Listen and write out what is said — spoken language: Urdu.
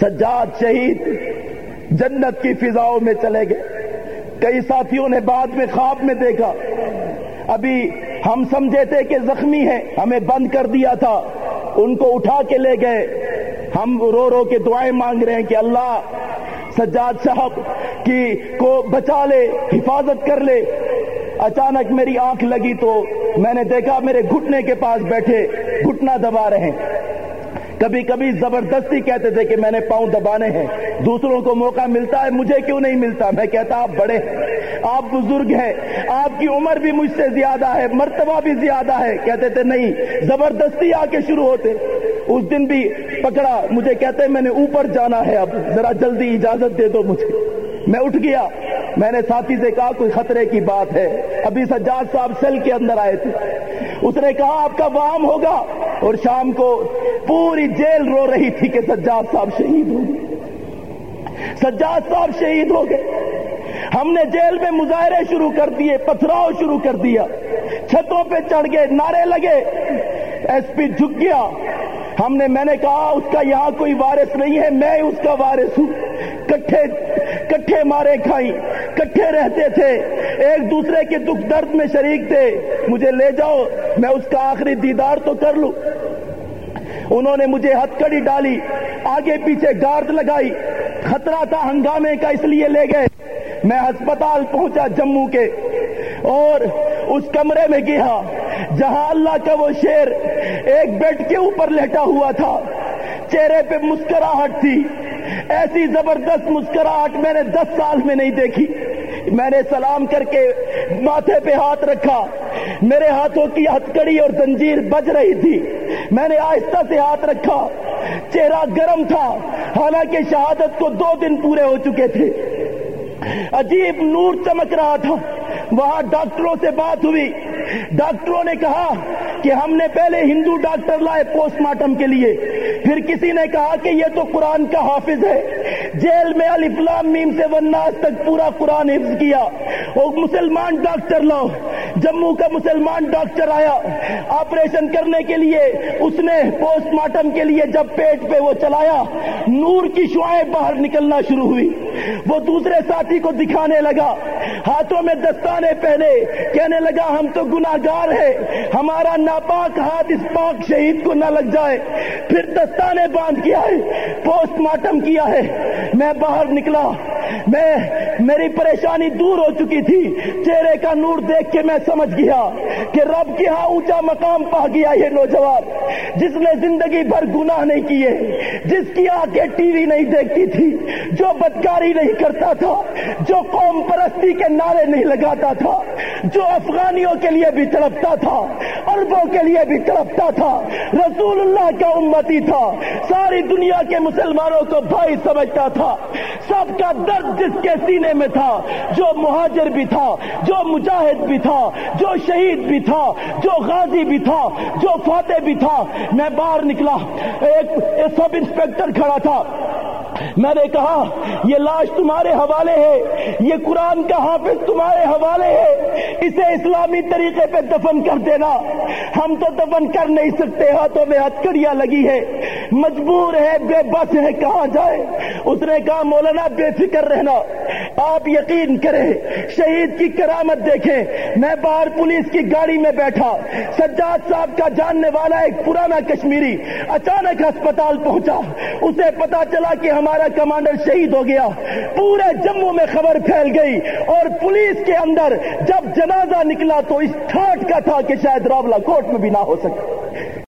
سجاد شہید جنت کی فضاؤں میں چلے گئے۔ کئی ساتھیوں نے بعد میں خواب میں دیکھا۔ ابھی ہم سمجھے تھے کہ زخمی ہیں، ہمیں بند کر دیا تھا۔ ان کو اٹھا کے لے گئے۔ ہم رو رو کے دعائیں مانگ رہے ہیں کہ اللہ سجاد صاحب کی کو بچا لے، حفاظت کر لے۔ اچانک میری آنکھ لگی تو میں نے دیکھا میرے گھٹنے کے پاس بیٹھے گھٹنا دبا رہے ہیں۔ کبھی کبھی زبردستی کہتے تھے کہ میں نے پاؤں دبانے ہیں۔ دوسروں کو موقع ملتا ہے، مجھے کیوں نہیں ملتا؟ میں کہتا آپ بڑے ہیں، آپ بزرگ ہیں، آپ کی عمر بھی مجھ سے زیادہ ہے، مرتبہ بھی زیادہ ہے۔ کہتے تھے، نہیں، زبردستی آ کے شروع ہوتے۔ اس دن بھی پکڑا، مجھے کہتے میں نے اوپر جانا ہے، اب ذرا جلدی اجازت دے دو مجھے۔ میں اٹھ گیا، میں نے ساتھی سے کہا، کوئی خطرے کی بات ہے۔ ابھی سجاد صاحب سیل کے اندر آئے تھے۔ اس نے کہا آپ کا وام ہوگا اور شام کو پوری جیل رو رہی تھی کہ سجاد صاحب شہید ہو گئے سجاد صاحب شہید ہو گئے ہم نے جیل میں مظاہرے شروع کر دیے، پتھراؤ شروع کر دیا۔ چھتوں پہ چڑھ گئے، نعرے لگے۔ ایس پی جھک گیا ہم نے، میں نے کہا، اس کا یہاں کوئی وارث نہیں ہے، میں اس کا وارث ہوں۔ کٹھے کٹھے مارے کھائی کٹھے رہتے تھے۔ ایک دوسرے کے دکھ درد میں شریک تھے۔ مجھے لے جاؤ، میں اس کا آخری دیدار تو کر لوں۔ انہوں نے مجھے ہتھ کڑی ڈالی، آگے پیچھے گارد لگائی۔ خطرہ تھا ہنگامے کا، اس لیے لے گئے۔ میں ہسپتال پہنچا جموں کے۔ اور اس کمرے میں گیا، جہاں اللہ کا وہ شیر ایک بیڈ کے اوپر لیٹا ہوا تھا۔ چہرے پہ مسکراہٹ تھی۔ ایسی زبردست مسکراہٹ میں نے دس سال میں نہیں دیکھی۔ میں نے سلام کر کے ماتھے پہ ہاتھ رکھا۔ میرے ہاتھوں کی ہتکڑی اور زنجیر بج رہی تھی۔ میں نے آہستہ سے ہاتھ رکھا۔ چہرہ گرم تھا۔ حالانکہ شہادت کو دو دن پورے ہو چکے تھے۔ عجیب نور چمک رہا تھا۔ وہاں ڈاکٹروں سے بات ہوئی۔ ڈاکٹروں نے کہا کہ ہم نے پہلے ہندو ڈاکٹر لائے پوسٹ مارٹم کے لیے، پھر کسی نے کہا کہ یہ تو قرآن کا حافظ ہے۔ جیل میں الفلام میم سے وناس تک پورا قرآن حفظ کیا۔ وہ مسلمان ڈاکٹر لاؤ۔ جموں کا مسلمان ڈاکٹر آیا۔ آپریشن کرنے کے لیے اس نے پوسٹ مارٹم کے لیے جب پیٹ پہ وہ چلایا، نور کی شعائیں باہر نکلنا شروع ہوئی۔ وہ دوسرے ساتھی کو دکھانے لگا۔ ہاتھوں میں دستانے پہنے، کہنے لگا، ہم تو گناگار ہیں۔ ہمارا ناپاک ہاتھ اس پاک شہید کو نہ لگ جائے۔ پھر دستانے باندھ کیا ہے، پوسٹ مارٹم کیا ہے۔ میں باہر نکلا۔ میں، میری پریشانی دور ہو چکی تھی۔ چہرے کا نور دیکھ کے میں سمجھ گیا کہ رب کے ہاں اونچا مقام پا گیا یہ نوجوان، جس نے زندگی بھر گناہ نہیں کیے، جس کی آنکھیں ٹی وی نہیں دیکھتی تھی، جو بدکاری نہیں کرتا تھا، جو قوم پرستی کے نعرے نہیں لگاتا تھا، جو افغانیوں کے لیے بھی تڑپتا تھا، عربوں کے لیے بھی تڑپتا تھا، رسول اللہ کا امتی تھا، ساری دنیا کے مسلمانوں کو بھائی سمجھتا تھا۔ سب کا درد جس کے سینے میں تھا، جو مہاجر بھی تھا، جو مجاہد بھی تھا، جو شہید بھی تھا، جو غازی بھی تھا، جو فاتح بھی تھا، میں باہر نکلا، ایک سب انسپیکٹر کھڑا تھا۔ میں نے کہا، یہ لاش تمہارے حوالے ہے، یہ قرآن کا حافظ تمہارے حوالے ہے، اسے اسلامی طریقے پہ دفن کر دینا۔ ہم تو دفن کر نہیں سکتے، ہاتھوں میں ہتکڑیاں لگی ہے مجبور ہے، بے بس ہے، کہاں جائے؟ اس نے کہا مولانا، بے فکر رہنا۔ آپ یقین کریں، شہید کی کرامت دیکھیں۔ میں باہر پولیس کی گاڑی میں بیٹھا۔ سجاد صاحب کا جاننے والا ایک پرانا کشمیری اچانک ہسپتال پہنچا۔ اسے پتا چلا کہ ہمارا کمانڈر شہید ہو گیا۔ پورے جموں میں خبر پھیل گئی اور پولیس کے اندر جب جنازہ نکلا تو اس ٹھاٹ کا تھا کہ شاید راولا کوٹ میں بھی نہ ہو سکے۔